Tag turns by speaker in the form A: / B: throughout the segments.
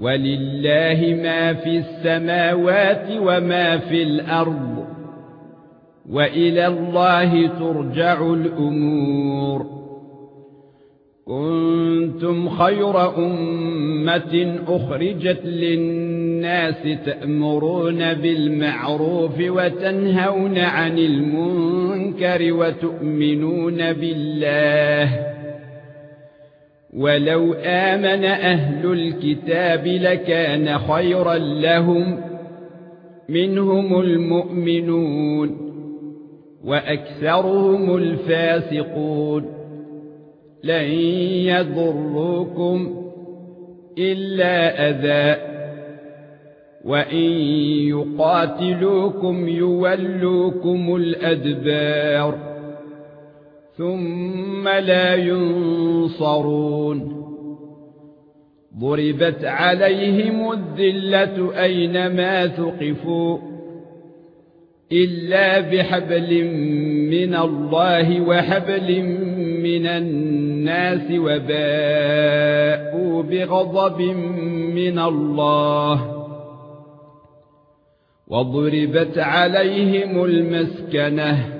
A: ولله ما في السماوات وما في الأرض وإلى الله ترجع الأمور. كنتم خير أمة أخرجت للناس تأمرون بالمعروف وتنهون عن المنكر وتؤمنون بالله. ولو امن أهل الكتاب لكان خيرا لهم منهم المؤمنون واكثرهم الفاسقون لن يضروكم الا اذى وان يقاتلوكم يولوكم الادبار ثُمَّ لَا يُنصَرُونَ. ضُرِبَتْ عَلَيْهِمُ الذِّلَّةُ أَيْنَمَا ثُقِفُوا إِلَّا بِحَبْلٍ مِّنَ اللَّهِ وَحَبْلٍ مِّنَ النَّاسِ وَبَاءُوا بِغَضَبٍ مِّنَ اللَّهِ. وَضُرِبَتْ عَلَيْهِمُ الْمَسْكَنَةُ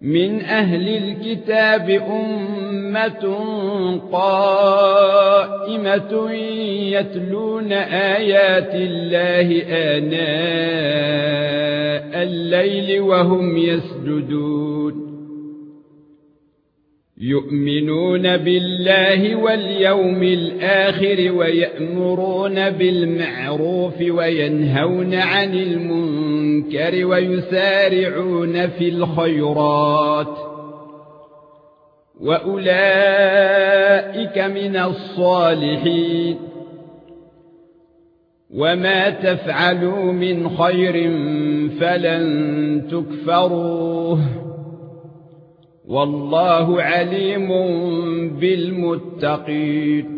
A: من أهل الكتاب أمة قائمة يتلون آيات الله آناء الليل وهم يسجدون. يؤمنون بالله واليوم الآخر ويأمرون بالمعروف وينهون عن المنكر ويسارعون في الخيرات وأولئك من الصالحين وما تفعلوا من خير فلن تكفروه والله عليم بالمتقين.